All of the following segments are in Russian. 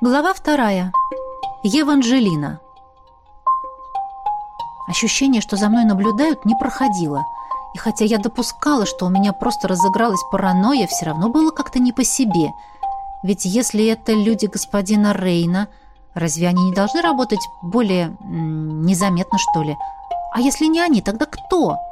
Глава вторая. Еванжелина. Ощущение, что за мной наблюдают, не проходило. И хотя я допускала, что у меня просто разыгралась паранойя, все равно было как-то не по себе. Ведь если это люди господина Рейна, разве они не должны работать более незаметно, что ли? А если не они, тогда кто? —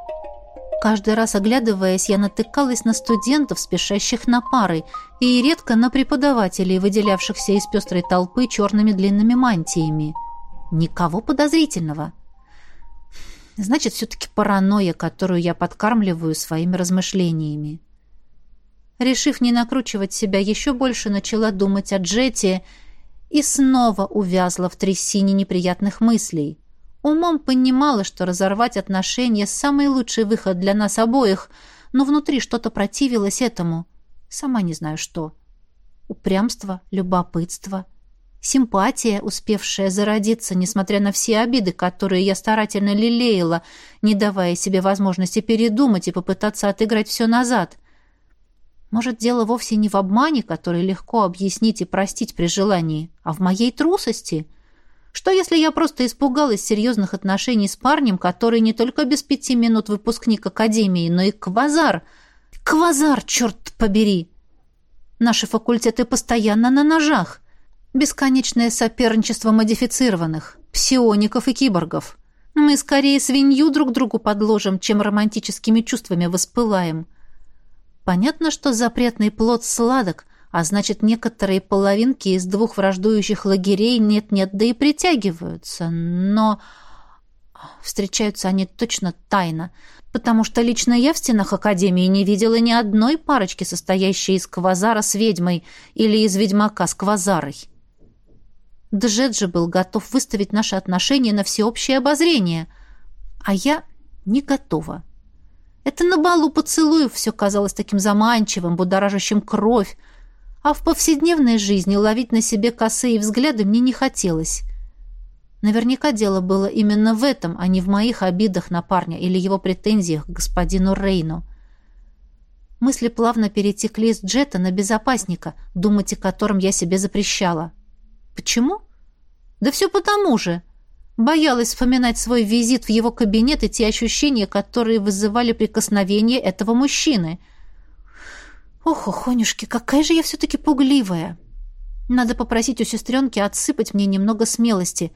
Каждый раз оглядываясь, я натыкалась на студентов, спешащих на пары, и редко на преподавателей, выделявшихся из пестрой толпы черными длинными мантиями. Никого подозрительного. Значит, все-таки паранойя, которую я подкармливаю своими размышлениями. Решив не накручивать себя еще больше, начала думать о Джете и снова увязла в трясине неприятных мыслей. Умом понимала, что разорвать отношения – самый лучший выход для нас обоих, но внутри что-то противилось этому. Сама не знаю что. Упрямство, любопытство, симпатия, успевшая зародиться, несмотря на все обиды, которые я старательно лелеяла, не давая себе возможности передумать и попытаться отыграть все назад. Может, дело вовсе не в обмане, который легко объяснить и простить при желании, а в моей трусости – что если я просто испугалась серьезных отношений с парнем, который не только без пяти минут выпускник академии, но и квазар? Квазар, черт побери! Наши факультеты постоянно на ножах. Бесконечное соперничество модифицированных, псиоников и киборгов. Мы скорее свинью друг другу подложим, чем романтическими чувствами воспылаем. Понятно, что запретный плод сладок — а значит, некоторые половинки из двух враждующих лагерей нет-нет, да и притягиваются. Но встречаются они точно тайно, потому что лично я в стенах Академии не видела ни одной парочки, состоящей из квазара с ведьмой или из ведьмака с квазарой. Джет же был готов выставить наши отношения на всеобщее обозрение, а я не готова. Это на балу поцелуев все казалось таким заманчивым, будоражащим кровь, а в повседневной жизни ловить на себе косые взгляды мне не хотелось. Наверняка дело было именно в этом, а не в моих обидах на парня или его претензиях к господину Рейну. Мысли плавно перетекли из Джета на безопасника, думать о котором я себе запрещала. Почему? Да все потому же. Боялась вспоминать свой визит в его кабинет и те ощущения, которые вызывали прикосновение этого мужчины — Ох, охонюшки, какая же я все-таки пугливая. Надо попросить у сестренки отсыпать мне немного смелости,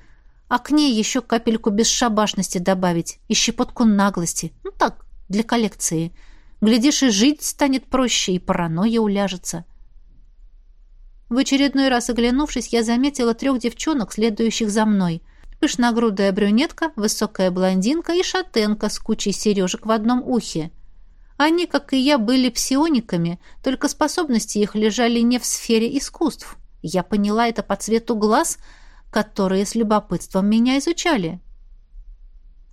а к ней еще капельку бесшабашности добавить и щепотку наглости. Ну так, для коллекции. Глядишь, и жить станет проще, и паранойя уляжется. В очередной раз оглянувшись, я заметила трех девчонок, следующих за мной. Пышногрудая брюнетка, высокая блондинка и шатенка с кучей сережек в одном ухе. Они, как и я, были псиониками, только способности их лежали не в сфере искусств. Я поняла это по цвету глаз, которые с любопытством меня изучали.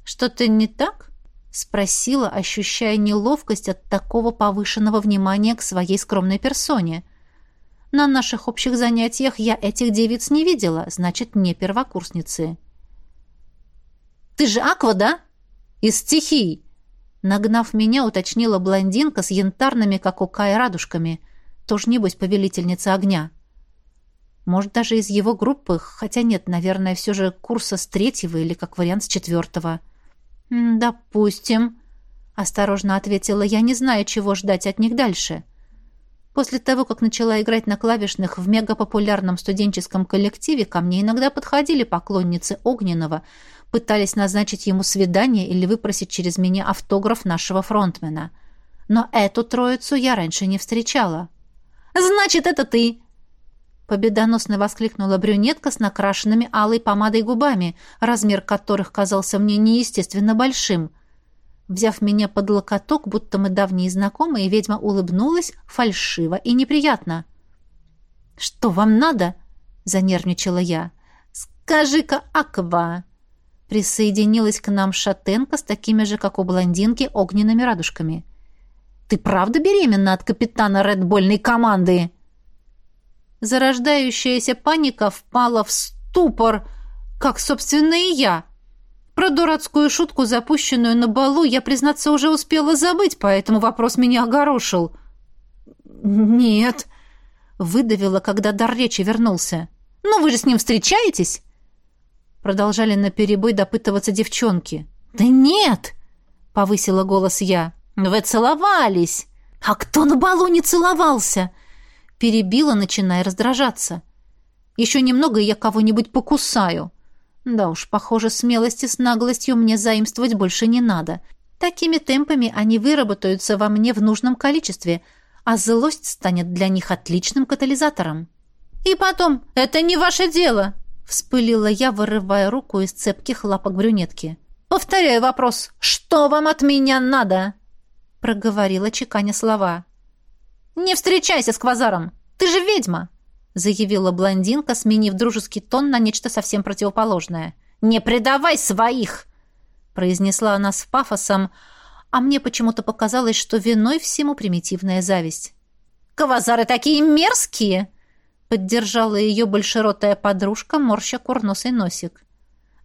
«Что-то не так?» — спросила, ощущая неловкость от такого повышенного внимания к своей скромной персоне. «На наших общих занятиях я этих девиц не видела, значит, не первокурсницы». «Ты же Аква, да? Из стихий!» Нагнав меня, уточнила блондинка с янтарными, как у Кая, радужками. Тоже, небось, повелительница огня. Может, даже из его группы, хотя нет, наверное, все же курса с третьего или как вариант с четвертого. «Допустим», — осторожно ответила я, не знаю, чего ждать от них дальше. После того, как начала играть на клавишных в мегапопулярном студенческом коллективе, ко мне иногда подходили поклонницы Огненного — пытались назначить ему свидание или выпросить через меня автограф нашего фронтмена. Но эту троицу я раньше не встречала. «Значит, это ты!» Победоносно воскликнула брюнетка с накрашенными алой помадой губами, размер которых казался мне неестественно большим. Взяв меня под локоток, будто мы давние знакомые, ведьма улыбнулась фальшиво и неприятно. «Что вам надо?» — занервничала я. «Скажи-ка, Аква!» Присоединилась к нам шатенка с такими же, как у блондинки, огненными радужками. «Ты правда беременна от капитана редбольной команды?» Зарождающаяся паника впала в ступор, как, собственно, и я. Про дурацкую шутку, запущенную на балу, я, признаться, уже успела забыть, поэтому вопрос меня огорошил. «Нет», — выдавила, когда дар речи вернулся. «Ну, вы же с ним встречаетесь?» Продолжали наперебой допытываться девчонки. «Да нет!» — повысила голос я. «Вы целовались!» «А кто на балу не целовался?» Перебила, начиная раздражаться. «Еще немного, и я кого-нибудь покусаю». Да уж, похоже, смелости с наглостью мне заимствовать больше не надо. Такими темпами они выработаются во мне в нужном количестве, а злость станет для них отличным катализатором. «И потом, это не ваше дело!» — вспылила я, вырывая руку из цепких лапок брюнетки. «Повторяю вопрос. Что вам от меня надо?» — проговорила чеканя слова. «Не встречайся с Квазаром! Ты же ведьма!» — заявила блондинка, сменив дружеский тон на нечто совсем противоположное. «Не предавай своих!» — произнесла она с пафосом, а мне почему-то показалось, что виной всему примитивная зависть. «Квазары такие мерзкие!» — поддержала ее большеротая подружка, морща курносый носик.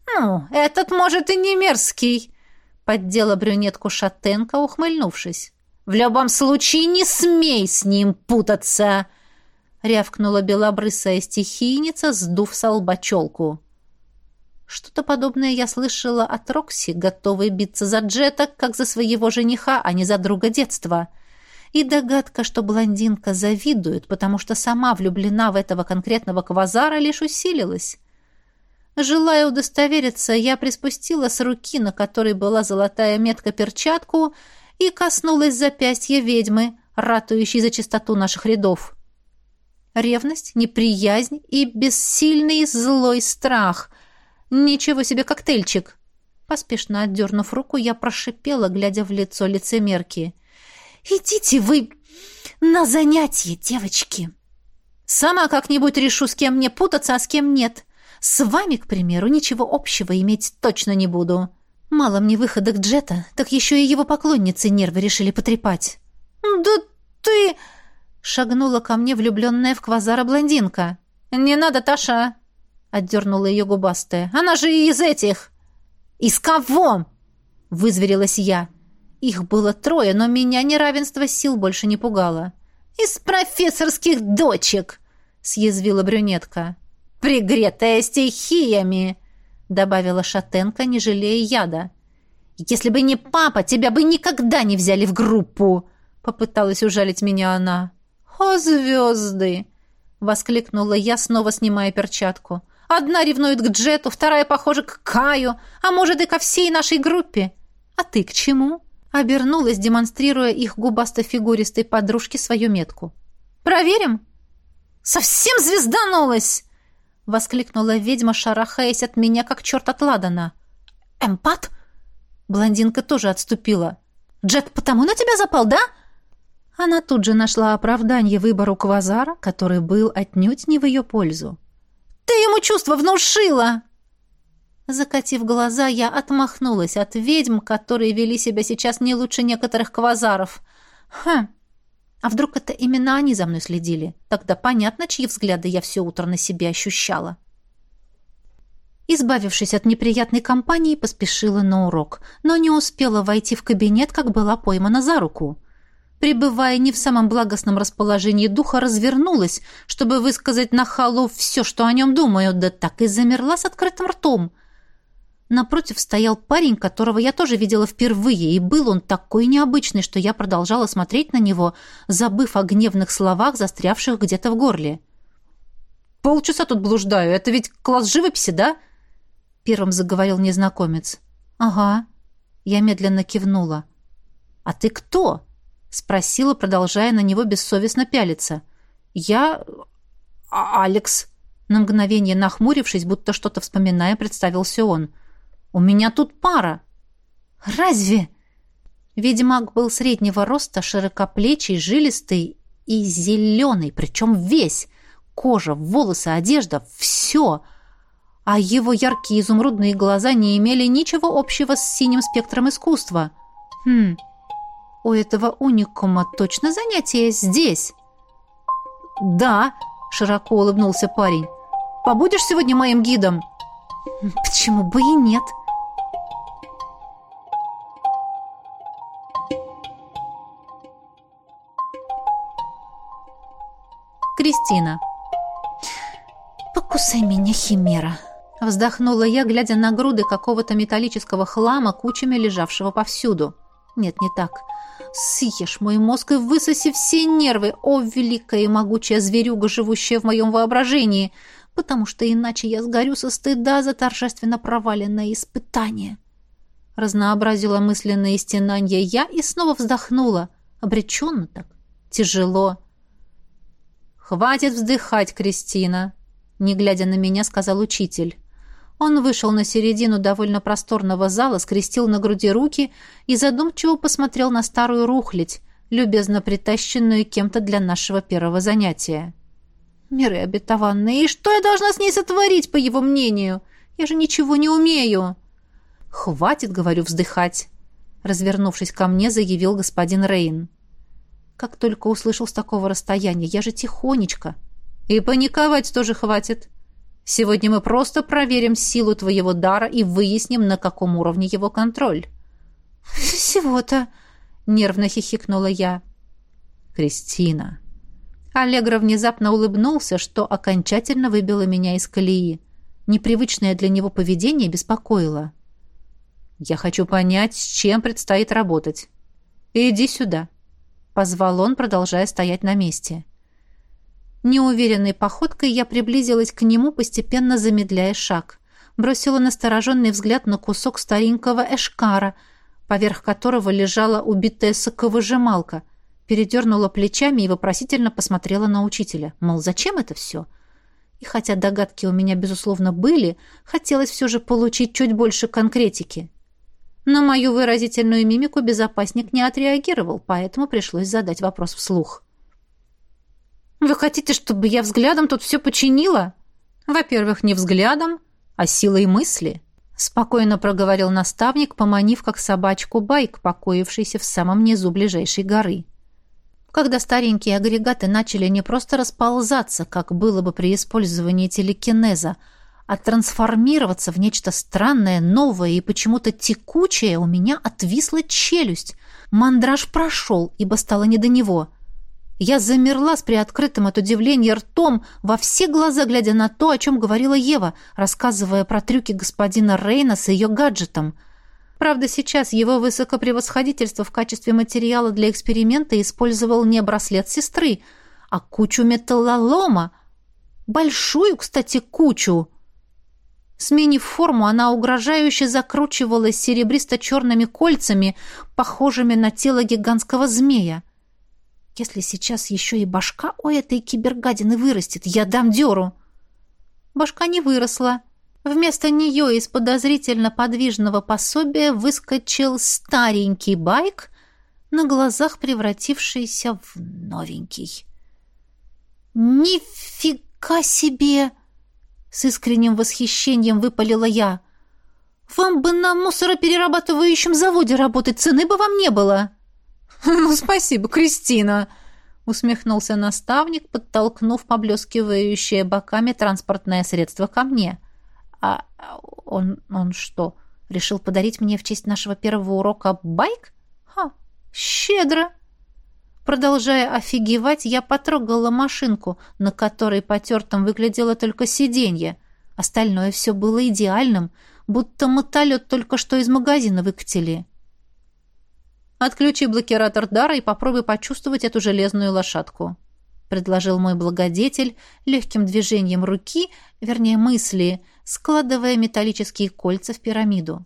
«Ну, этот, может, и не мерзкий», — поддела брюнетку шатенка, ухмыльнувшись. «В любом случае не смей с ним путаться!» — рявкнула белобрысая стихийница, сдув со лба челку. Что-то подобное я слышала от Рокси, готовой биться за Джета, как за своего жениха, а не за друга детства. И догадка, что блондинка завидует, потому что сама влюблена в этого конкретного квазара, лишь усилилась. Желая удостовериться, я приспустила с руки, на которой была золотая метка, перчатку и коснулась запястья ведьмы, ратующей за чистоту наших рядов. Ревность, неприязнь и бессильный злой страх. Ничего себе коктейльчик! Поспешно отдернув руку, я прошипела, глядя в лицо лицемерки. «Идите вы на занятия, девочки!» «Сама как-нибудь решу, с кем мне путаться, а с кем нет. С вами, к примеру, ничего общего иметь точно не буду. Мало мне выходок Джета, так еще и его поклонницы нервы решили потрепать. «Да ты...» — шагнула ко мне влюбленная в квазара блондинка. «Не надо, Таша!» — отдернула ее губастая. «Она же из этих!» «Из кого?» — вызверилась я. Их было трое, но меня неравенство сил больше не пугало. «Из профессорских дочек!» — съязвила брюнетка пригретая стихиями», — добавила Шатенко, не жалея яда. «Если бы не папа, тебя бы никогда не взяли в группу!» — попыталась ужалить меня она. «О, звезды!» — воскликнула я, снова снимая перчатку. «Одна ревнует к Джету, вторая, похоже, к Каю, а может и ко всей нашей группе. А ты к чему?» Обернулась, демонстрируя их губасто-фигуристой подружке свою метку. «Проверим?» «Совсем звезданулась!» — воскликнула ведьма, шарахаясь от меня, как черт от Ладана. «Эмпат?» Блондинка тоже отступила. «Джет потому на тебя запал, да?» Она тут же нашла оправдание выбору Квазара, который был отнюдь не в ее пользу. «Ты ему чувство внушила!» Закатив глаза, я отмахнулась от ведьм, которые вели себя сейчас не лучше некоторых квазаров. «Хм, а вдруг это именно они за мной следили? Тогда понятно, чьи взгляды я все утро на себе ощущала. Избавившись от неприятной компании, поспешила на урок, но не успела войти в кабинет, как была поймана за руку. Пребывая не в самом благостном расположении духа, развернулась, чтобы высказать нахалу все, что о нем думаю, да так и замерла с открытым ртом — Напротив стоял парень, которого я тоже видела впервые, и был он такой необычный, что я продолжала смотреть на него, забыв о гневных словах, застрявших где-то в горле. «Полчаса тут блуждаю. Это ведь класс живописи, да?» Первым заговорил незнакомец. «Ага». Я медленно кивнула. «А ты кто?» Спросила, продолжая на него бессовестно пялиться. «Я... А Алекс». На мгновение нахмурившись, будто что-то вспоминая, представился он. У меня тут пара». «Разве?» Ведьмак был среднего роста, широкоплечий, жилистый и зеленый, причем весь. Кожа, волосы, одежда — все. А его яркие изумрудные глаза не имели ничего общего с синим спектром искусства. Хм, у этого уникума точно занятие здесь? «Да», — широко улыбнулся парень. «Побудешь сегодня моим гидом?» «Почему бы и нет?» Кристина. «По «Кусай меня, химера!» Вздохнула я, глядя на груды какого-то металлического хлама, кучами лежавшего повсюду. «Нет, не так. Съешь мой мозг и высоси все нервы, о, великая и могучая зверюга, живущая в моем воображении, потому что иначе я сгорю со стыда за торжественно проваленное испытание». Разнообразила мысленные стенания я и снова вздохнула. Обреченно так. Тяжело. «Хватит вздыхать, Кристина!» Не глядя на меня, сказал учитель. Он вышел на середину довольно просторного зала, скрестил на груди руки и задумчиво посмотрел на старую рухлядь, любезно притащенную кем-то для нашего первого занятия. «Миры обетованные, и что я должна с ней сотворить, по его мнению? Я же ничего не умею!» «Хватит, — говорю, — вздыхать!» Развернувшись ко мне, заявил господин Рейн. Как только услышал с такого расстояния, я же тихонечко. «И паниковать тоже хватит!» Сегодня мы просто проверим силу твоего дара и выясним, на каком уровне его контроль». «Всего-то...» — нервно хихикнула я. «Кристина...» Аллегра внезапно улыбнулся, что окончательно выбило меня из колеи. Непривычное для него поведение беспокоило. «Я хочу понять, с чем предстоит работать. Иди сюда», — позвал он, продолжая стоять на месте. Неуверенной походкой я приблизилась к нему, постепенно замедляя шаг. Бросила настороженный взгляд на кусок старенького эшкара, поверх которого лежала убитая соковыжималка. Передернула плечами и вопросительно посмотрела на учителя. Мол, зачем это все? И хотя догадки у меня, безусловно, были, хотелось все же получить чуть больше конкретики. На мою выразительную мимику безопасник не отреагировал, поэтому пришлось задать вопрос вслух. Вы хотите, чтобы я взглядом тут все починила? Во-первых, не взглядом, а силой мысли. Спокойно проговорил наставник, поманив как собачку байк, покоившийся в самом низу ближайшей горы. Когда старенькие агрегаты начали не просто расползаться, как было бы при использовании телекинеза, а трансформироваться в нечто странное, новое и почему-то текучее, у меня отвисла челюсть. Мандраж прошел, ибо стало не до него — я замерла с приоткрытым от удивления ртом, во все глаза глядя на то, о чем говорила Ева, рассказывая про трюки господина Рейна с ее гаджетом. Правда, сейчас его высокопревосходительство в качестве материала для эксперимента использовал не браслет сестры, а кучу металлолома. Большую, кстати, кучу. Сменив форму, она угрожающе закручивалась серебристо-черными кольцами, похожими на тело гигантского змея. Если сейчас еще и башка у этой кибергадины вырастет, я дам дёру. Башка не выросла. Вместо нее из подозрительно подвижного пособия выскочил старенький байк, на глазах превратившийся в новенький. «Нифига себе!» — с искренним восхищением выпалила я. «Вам бы на мусороперерабатывающем заводе работать, цены бы вам не было!» «Ну, спасибо, Кристина!» — усмехнулся наставник, подтолкнув поблескивающее боками транспортное средство ко мне. «А он, он что, решил подарить мне в честь нашего первого урока байк? Ха, щедро!» Продолжая офигевать, я потрогала машинку, на которой потертым выглядело только сиденье. Остальное все было идеальным, будто мотолет только что из магазина выкатили. Отключи блокиратор дара и попробуй почувствовать эту железную лошадку», — предложил мой благодетель легким движением руки, вернее мысли, складывая металлические кольца в пирамиду.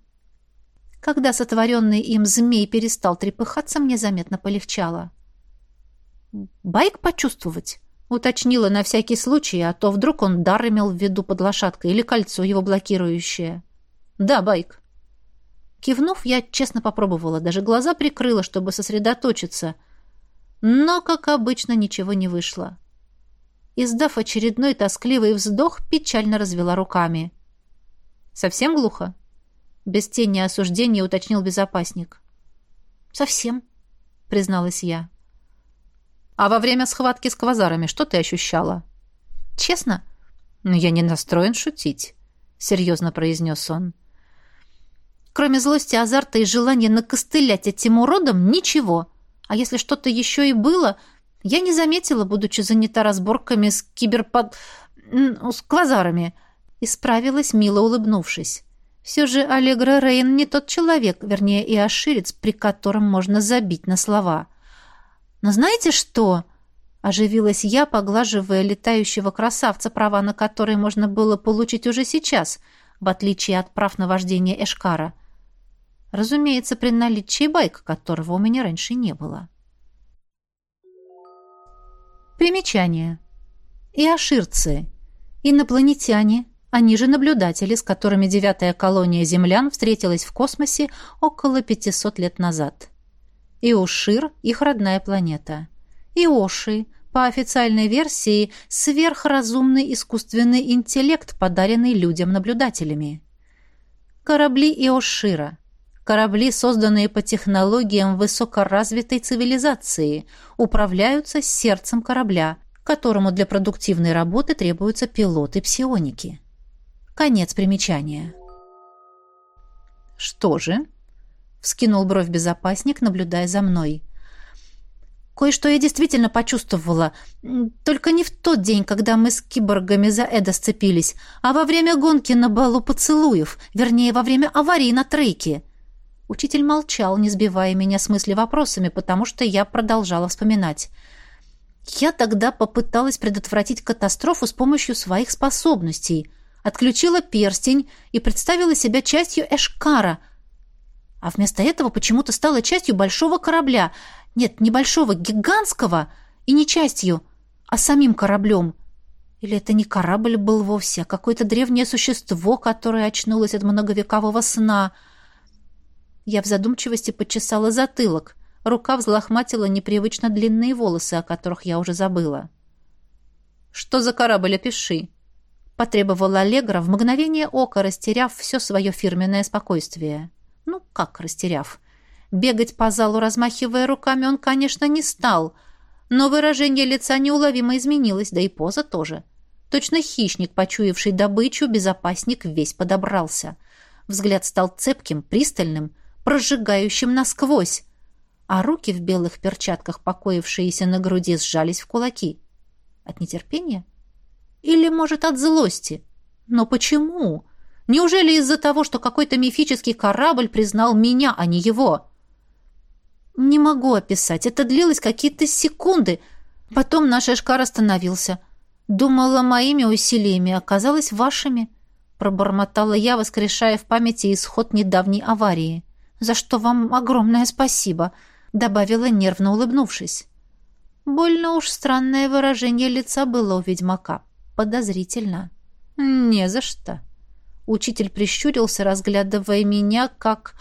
Когда сотворенный им змей перестал трепыхаться, мне заметно полегчало. «Байк почувствовать?» — уточнила на всякий случай, а то вдруг он дар имел в виду под лошадкой или кольцо его блокирующее. «Да, байк», Кивнув, я честно попробовала, даже глаза прикрыла, чтобы сосредоточиться. Но, как обычно, ничего не вышло. Издав очередной тоскливый вздох, печально развела руками. «Совсем глухо?» Без тени осуждения уточнил безопасник. «Совсем», — призналась я. «А во время схватки с квазарами что ты ощущала?» «Честно?» «Но я не настроен шутить», — серьезно произнес он. Кроме злости, азарта и желания накостылять этим уродом, ничего. А если что-то еще и было, я не заметила, будучи занята разборками с киберпод... с квазарами», — исправилась, мило улыбнувшись. Все же Аллегра Рейн не тот человек, вернее, и оширец, при котором можно забить на слова. «Но знаете что?» — оживилась я, поглаживая летающего красавца, права на который можно было получить уже сейчас, в отличие от прав на вождение Эшкара. Разумеется, при наличии байка, которого у меня раньше не было. Примечание. И аширцы. Инопланетяне, они же наблюдатели, с которыми девятая колония землян встретилась в космосе около 500 лет назад. Иошир – их родная планета. Иоши – по официальной версии, сверхразумный искусственный интеллект, подаренный людям-наблюдателями. Корабли Иошира – корабли, созданные по технологиям высокоразвитой цивилизации, управляются сердцем корабля, которому для продуктивной работы требуются пилоты псионики. Конец примечания. «Что же?» — вскинул бровь безопасник, наблюдая за мной. «Кое-что я действительно почувствовала. Только не в тот день, когда мы с киборгами за Эда сцепились, а во время гонки на балу поцелуев, вернее, во время аварии на трейке». Учитель молчал, не сбивая меня с мысли вопросами, потому что я продолжала вспоминать. Я тогда попыталась предотвратить катастрофу с помощью своих способностей — отключила перстень и представила себя частью Эшкара, а вместо этого почему-то стала частью большого корабля. Нет, не большого, гигантского, и не частью, а самим кораблем. Или это не корабль был вовсе, а какое-то древнее существо, которое очнулось от многовекового сна. Я в задумчивости почесала затылок. Рука взлохматила непривычно длинные волосы, о которых я уже забыла. «Что за корабль, опиши?» потребовал Аллегра в мгновение ока, растеряв все свое фирменное спокойствие. Ну, как растеряв? Бегать по залу, размахивая руками, он, конечно, не стал, но выражение лица неуловимо изменилось, да и поза тоже. Точно хищник, почуявший добычу, безопасник весь подобрался. Взгляд стал цепким, пристальным, прожигающим насквозь, а руки в белых перчатках, покоившиеся на груди, сжались в кулаки. От нетерпения? — или, может, от злости? Но почему? Неужели из-за того, что какой-то мифический корабль признал меня, а не его? Не могу описать. Это длилось какие-то секунды. Потом наш Эшкар остановился. Думала, моими усилиями, оказалось вашими. Пробормотала я, воскрешая в памяти исход недавней аварии. За что вам огромное спасибо, добавила, нервно улыбнувшись. Больно уж странное выражение лица было у ведьмака подозрительно. «Не за что». Учитель прищурился, разглядывая меня, как...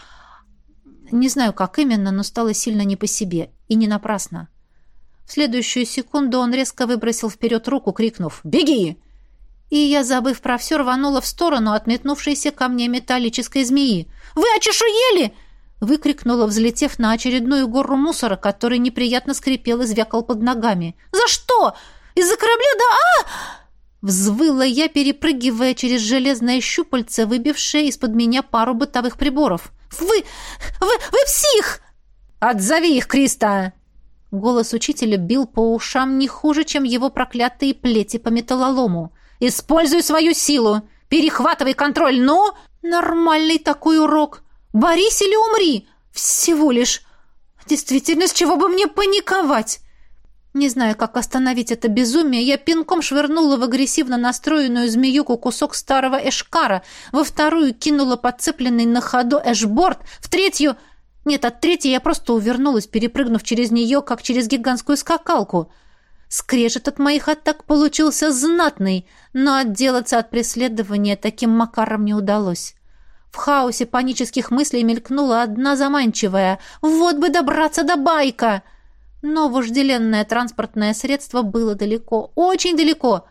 Не знаю, как именно, но стало сильно не по себе. И не напрасно. В следующую секунду он резко выбросил вперед руку, крикнув «Беги!» И я, забыв про все, рванула в сторону отметнувшейся ко мне металлической змеи. «Вы очешуели!» выкрикнула, взлетев на очередную гору мусора, который неприятно скрипел и звякал под ногами. «За что? Из-за корабля? Да а!» Взвыла я, перепрыгивая через железное щупальце, выбившее из-под меня пару бытовых приборов. «Вы... вы... вы псих!» «Отзови их, Криста!» Голос учителя бил по ушам не хуже, чем его проклятые плети по металлолому. «Используй свою силу! Перехватывай контроль, ну!» «Нормальный такой урок! Борись или умри! Всего лишь! Действительно, с чего бы мне паниковать?» Не знаю, как остановить это безумие, я пинком швырнула в агрессивно настроенную змеюку кусок старого эшкара, во вторую кинула подцепленный на ходу эшборд, в третью... Нет, от третьей я просто увернулась, перепрыгнув через нее, как через гигантскую скакалку. Скрежет от моих атак получился знатный, но отделаться от преследования таким макаром не удалось. В хаосе панических мыслей мелькнула одна заманчивая. «Вот бы добраться до байка!» Но вожделенное транспортное средство было далеко, очень далеко.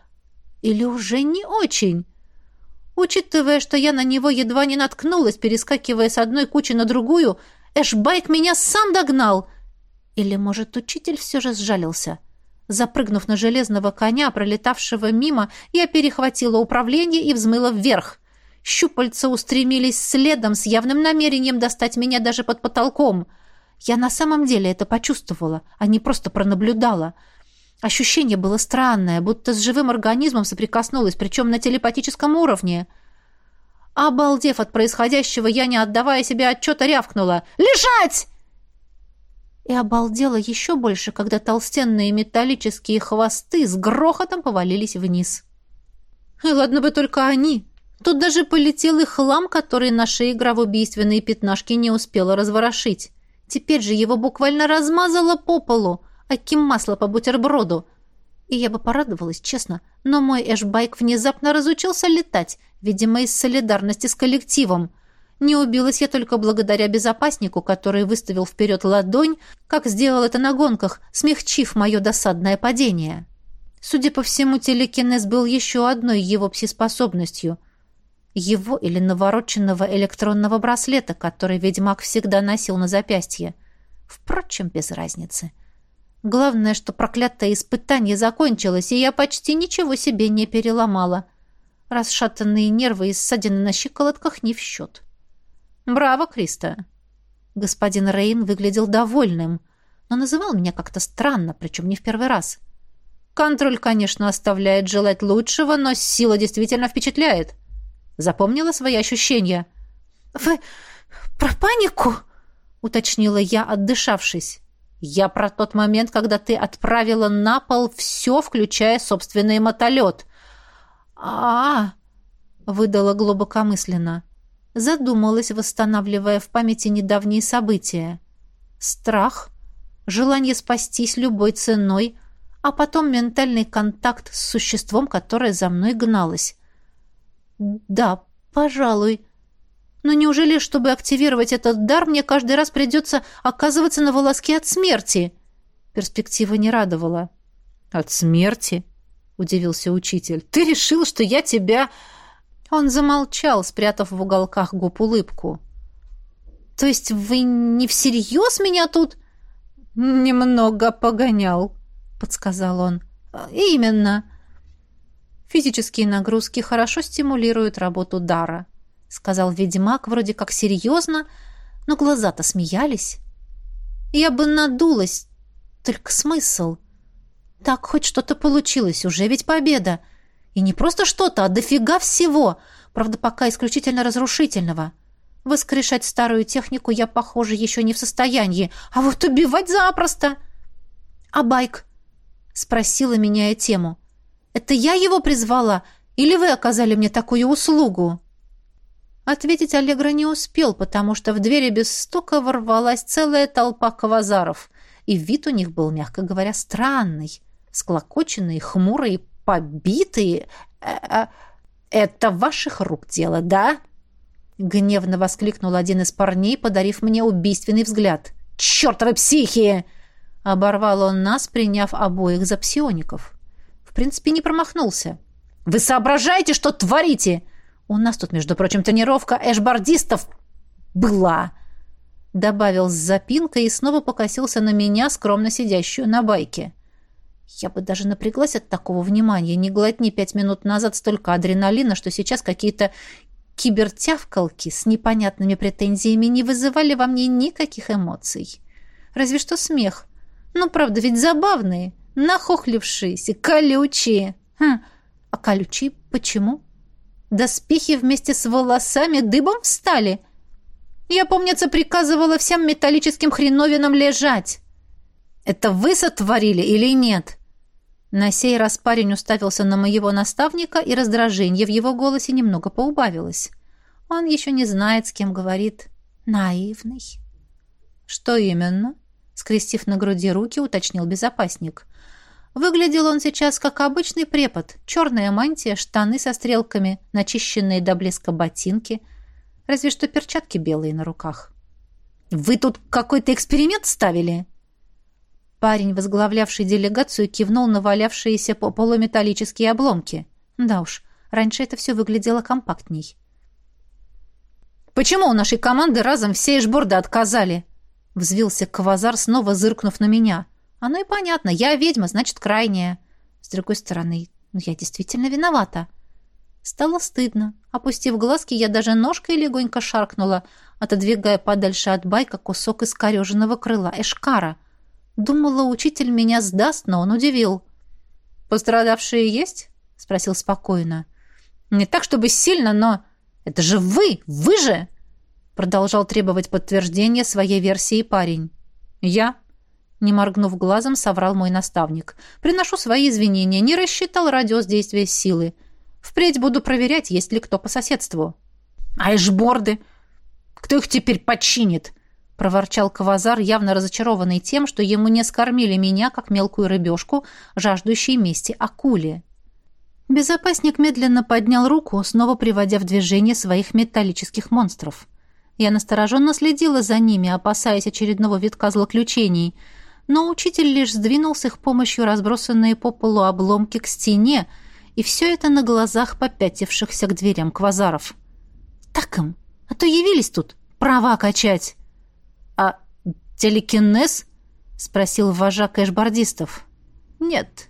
Или уже не очень. Учитывая, что я на него едва не наткнулась, перескакивая с одной кучи на другую, Эшбайк меня сам догнал. Или, может, учитель все же сжалился? Запрыгнув на железного коня, пролетавшего мимо, я перехватила управление и взмыла вверх. Щупальца устремились следом с явным намерением достать меня даже под потолком — я на самом деле это почувствовала, а не просто пронаблюдала. Ощущение было странное, будто с живым организмом соприкоснулась, причем на телепатическом уровне. Обалдев от происходящего, я, не отдавая себе отчета, рявкнула «Лежать!» И обалдела еще больше, когда толстенные металлические хвосты с грохотом повалились вниз. И ладно бы только они. Тут даже полетел и хлам, который наша игра в убийственные пятнашки не успела разворошить. Теперь же его буквально размазало по полу, аким масло по бутерброду. И я бы порадовалась, честно, но мой эшбайк внезапно разучился летать, видимо, из солидарности с коллективом. Не убилась я только благодаря безопаснику, который выставил вперед ладонь, как сделал это на гонках, смягчив мое досадное падение. Судя по всему, телекинез был еще одной его псиспособностью. Его или навороченного электронного браслета, который ведьмак всегда носил на запястье. Впрочем, без разницы. — Главное, что проклятое испытание закончилось, и я почти ничего себе не переломала. Расшатанные нервы и ссадины на щиколотках не в счет. «Браво, Криста!» Господин Рейн выглядел довольным, но называл меня как-то странно, причем не в первый раз. Контроль, конечно, оставляет желать лучшего, но сила действительно впечатляет. Запомнила свои ощущения. «Вы про панику?» — уточнила я, отдышавшись. Я про тот момент, когда ты отправила на пол все, включая собственный мотолет. А, -а, -а выдала глубокомысленно. Задумалась, восстанавливая в памяти недавние события. Страх, желание спастись любой ценой, а потом ментальный контакт с существом, которое за мной гналось. Да, пожалуй, но неужели, чтобы активировать этот дар, мне каждый раз придется оказываться на волоске от смерти? Перспектива не радовала. От смерти? Удивился учитель. Ты решил, что я тебя... Он замолчал, спрятав в уголках губ улыбку. То есть вы не всерьез меня тут... Немного погонял, подсказал он. Именно. Физические нагрузки хорошо стимулируют работу дара. — сказал ведьмак вроде как серьезно, но глаза-то смеялись. «Я бы надулась, только смысл. Так хоть что-то получилось, уже ведь победа. И не просто что-то, а дофига всего, правда, пока исключительно разрушительного. Воскрешать старую технику я, похоже, еще не в состоянии, а вот убивать запросто». «А байк?» — спросила, меняя тему. «Это я его призвала, или вы оказали мне такую услугу?» Ответить Аллегра не успел, потому что в двери без стука ворвалась целая толпа кавазаров, и вид у них был, мягко говоря, странный, склокоченные, хмурые, побитые. «Э -э «Это ваших рук дело, да?» Гневно воскликнул один из парней, подарив мне убийственный взгляд. «Чертовы психи!» Оборвал он нас, приняв обоих за псиоников. Принципе, не промахнулся. «Вы соображаете, что творите?» У нас тут, между прочим, тренировка эшбардистов была!» Добавил с запинкой и снова покосился на меня, скромно сидящую на байке. Я бы даже напряглась от такого внимания. Не глотни пять минут назад столько адреналина, что сейчас какие-то кибертявкалки с непонятными претензиями не вызывали во мне никаких эмоций. Разве что смех. Ну, правда, ведь забавные, нахохлившиеся, колючие. Хм, а колючие почему? Доспехи вместе с волосами дыбом встали. Я, помнится, приказывала всем металлическим хреновинам лежать. Это вы сотворили или нет? На сей раз парень уставился на моего наставника, и раздражение в его голосе немного поубавилось. Он еще не знает, с кем говорит. Наивный. Что именно? Скрестив на груди руки, уточнил безопасник. Выглядел он сейчас как обычный препод. Черная мантия, штаны со стрелками, начищенные до блеска ботинки. Разве что перчатки белые на руках. «Вы тут какой-то эксперимент ставили?» Парень, возглавлявший делегацию, кивнул на валявшиеся по полу металлические обломки. Да уж, раньше это все выглядело компактней. «Почему у нашей команды разом все эшборды отказали?» Взвился Квазар, снова зыркнув на меня. Оно и понятно. Я ведьма, значит, крайняя. С другой стороны, ну, я действительно виновата. Стало стыдно. Опустив глазки, я даже ножкой легонько шаркнула, отодвигая подальше от байка кусок искореженного крыла Эшкара. Думала, учитель меня сдаст, но он удивил. «Пострадавшие есть?» — спросил спокойно. «Не так, чтобы сильно, но... Это же вы! Вы же!» Продолжал требовать подтверждения своей версии парень. «Я?» Не моргнув глазом, соврал мой наставник. «Приношу свои извинения. Не рассчитал радиус действия силы. Впредь буду проверять, есть ли кто по соседству». «Айшборды! Кто их теперь починит?» — проворчал Кавазар, явно разочарованный тем, что ему не скормили меня, как мелкую рыбешку, жаждущей мести акуле. Безопасник медленно поднял руку, снова приводя в движение своих металлических монстров. Я настороженно следила за ними, опасаясь очередного витка злоключений, но учитель лишь сдвинул с их помощью разбросанные по полу обломки к стене, и все это на глазах попятившихся к дверям квазаров. «Так им! А то явились тут! Права качать!» «А телекинез?» — спросил вожак эшбордистов. «Нет».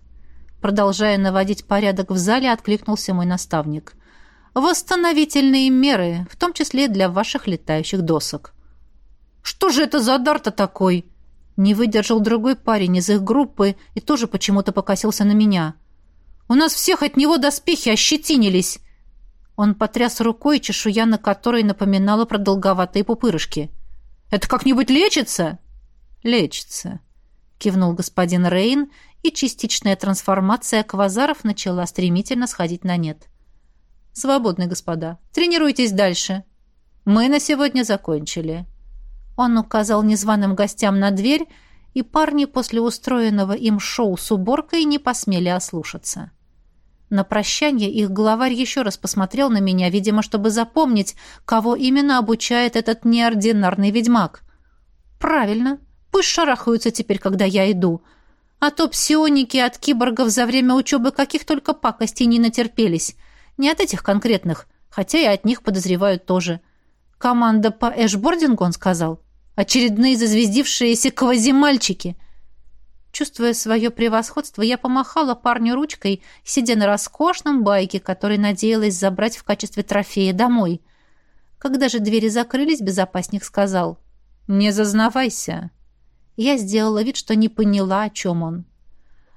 Продолжая наводить порядок в зале, откликнулся мой наставник. «Восстановительные меры, в том числе для ваших летающих досок». «Что же это за дар-то такой?» Не выдержал другой парень из их группы и тоже почему-то покосился на меня. «У нас всех от него доспехи ощетинились!» Он потряс рукой, чешуя на которой напоминала продолговатые пупырышки. Это как-нибудь лечится?» «Лечится», — кивнул господин Рейн, и частичная трансформация квазаров начала стремительно сходить на нет. «Свободны, господа. Тренируйтесь дальше. Мы на сегодня закончили». Он указал незваным гостям на дверь, и парни после устроенного им шоу с уборкой не посмели ослушаться. На прощание их главарь еще раз посмотрел на меня, видимо, чтобы запомнить, кого именно обучает этот неординарный ведьмак. «Правильно. Пусть шарахаются теперь, когда я иду. А то псионики от киборгов за время учебы каких только пакостей не натерпелись. Не от этих конкретных, хотя и от них подозревают тоже. Команда по эшбордингу, он сказал. Очередные зазвездившиеся квазимальчики. Чувствуя свое превосходство, я помахала парню ручкой, сидя на роскошном байке, который надеялась забрать в качестве трофея домой. Когда же двери закрылись, безопасник сказал «Не зазнавайся». Я сделала вид, что не поняла, о чем он.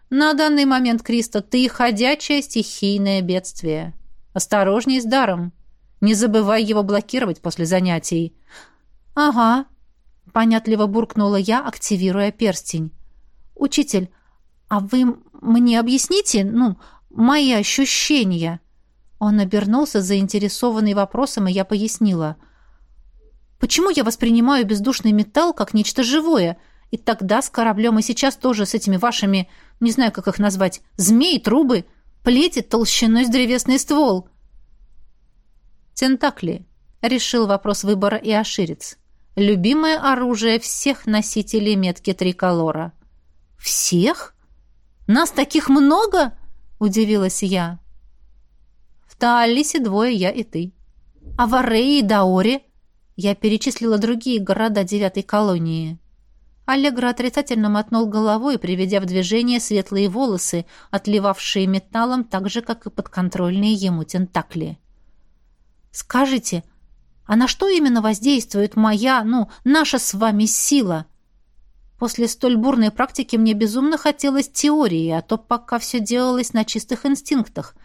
«На данный момент, Криста, ты ходячее стихийное бедствие. Осторожней с даром. Не забывай его блокировать после занятий». «Ага», — понятливо буркнула я, активируя перстень. «Учитель, а вы мне объясните, ну, мои ощущения?» Он обернулся, заинтересованный вопросом, и я пояснила. «Почему я воспринимаю бездушный металл как нечто живое? И тогда с кораблем, и сейчас тоже с этими вашими, не знаю, как их назвать, змеи, трубы, плети толщиной с древесный ствол». «Тентакли», — решил вопрос выбора и оширец. «Любимое оружие всех носителей метки триколора». «Всех? Нас таких много?» — удивилась я. «В Таалисе двое, я и ты. А в Арее и Даоре?» Я перечислила другие города девятой колонии. Аллегра отрицательно мотнул головой, приведя в движение светлые волосы, отливавшие металлом так же, как и подконтрольные ему тентакли. «Скажите, а на что именно воздействует моя, ну, наша с вами сила?» После столь бурной практики мне безумно хотелось теории, а то пока все делалось на чистых инстинктах.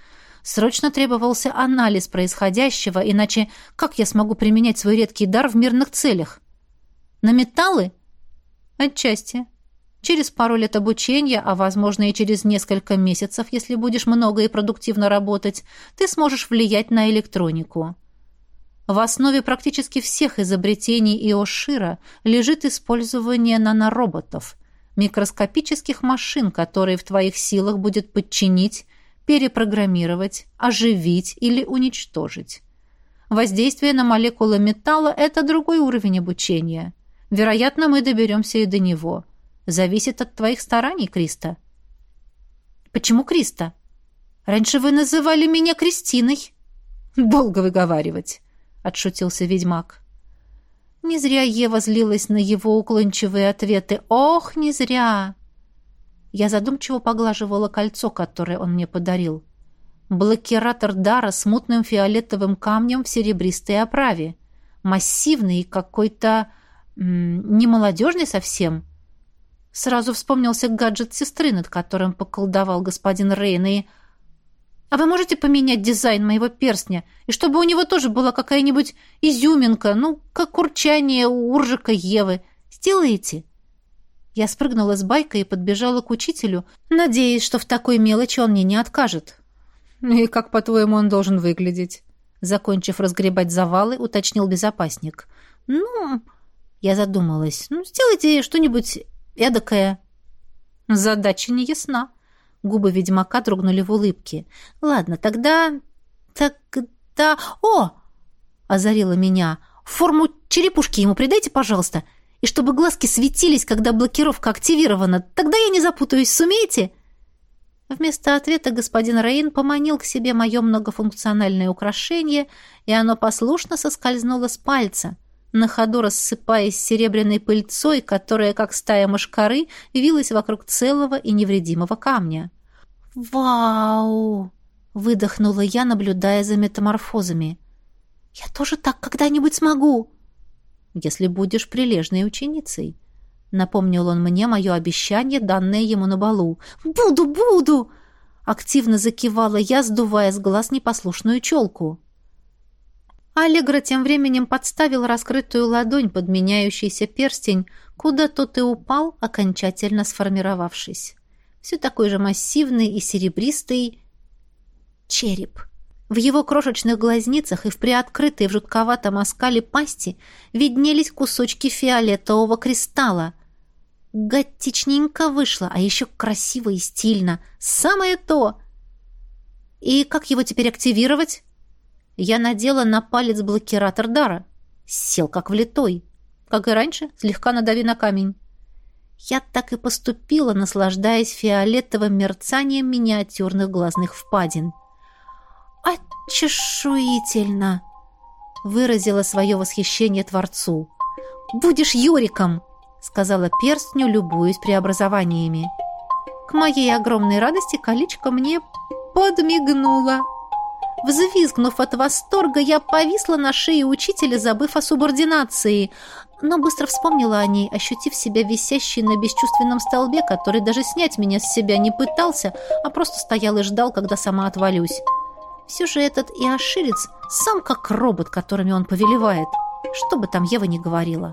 Срочно требовался анализ происходящего, иначе как я смогу применять свой редкий дар в мирных целях? На металлы? Отчасти. Через пару лет обучения, а возможно и через несколько месяцев, если будешь много и продуктивно работать, ты сможешь влиять на электронику. В основе практически всех изобретений Иошира лежит использование нанороботов, микроскопических машин, которые в твоих силах будет подчинить, перепрограммировать, оживить или уничтожить. Воздействие на молекулы металла – это другой уровень обучения. Вероятно, мы доберемся и до него. Зависит от твоих стараний, Криста. Почему Криста? Раньше вы называли меня Кристиной. Долго выговаривать отшутился ведьмак. Не зря Ева злилась на его уклончивые ответы. Ох, не зря. Я задумчиво поглаживала кольцо, которое он мне подарил. Блокиратор дара с мутным фиолетовым камнем в серебристой оправе. Массивный и какой-то... не молодежный совсем. Сразу вспомнился гаджет сестры, над которым поколдовал господин Рейн, и... «А вы можете поменять дизайн моего перстня? И чтобы у него тоже была какая-нибудь изюминка, ну, как урчание у уржика Евы. Сделаете?» Я спрыгнула с байка и подбежала к учителю, надеясь, что в такой мелочи он мне не откажет. «И как, по-твоему, он должен выглядеть?» Закончив разгребать завалы, уточнил безопасник. «Ну...» Я задумалась. «Ну, сделайте что-нибудь эдакое». Задача не ясна. Губы ведьмака дрогнули в улыбке. «Ладно, тогда... тогда... О!» — озарила меня. «Форму черепушки ему придайте, пожалуйста, и чтобы глазки светились, когда блокировка активирована. Тогда я не запутаюсь, сумеете?» Вместо ответа господин Раин поманил к себе мое многофункциональное украшение, и оно послушно соскользнуло с пальца, на ходу рассыпаясь серебряной пыльцой, которая, как стая мошкары, вилась вокруг целого и невредимого камня. «Вау!» — выдохнула я, наблюдая за метаморфозами. «Я тоже так когда-нибудь смогу!» «Если будешь прилежной ученицей», — напомнил он мне мое обещание, данное ему на балу. «Буду, буду!» — активно закивала я, сдувая с глаз непослушную челку. Аллегра тем временем подставил раскрытую ладонь под меняющийся перстень, куда тот и упал, окончательно сформировавшись все такой же массивный и серебристый череп. В его крошечных глазницах и в приоткрытой в жутковатом оскале пасти виднелись кусочки фиолетового кристалла. Готичненько вышло, а еще красиво и стильно. Самое то! И как его теперь активировать? Я надела на палец блокиратор дара. Сел как влитой. Как и раньше, слегка надави на камень. Я так и поступила, наслаждаясь фиолетовым мерцанием миниатюрных глазных впадин. «Очешуительно!» — выразила свое восхищение Творцу. «Будешь Юриком!» — сказала перстню, любуясь преобразованиями. К моей огромной радости колечко мне подмигнуло. Взвизгнув от восторга, я повисла на шее учителя, забыв о субординации но быстро вспомнила о ней, ощутив себя висящей на бесчувственном столбе, который даже снять меня с себя не пытался, а просто стоял и ждал, когда сама отвалюсь. Все же этот иоширец сам как робот, которыми он повелевает, что бы там Ева ни говорила.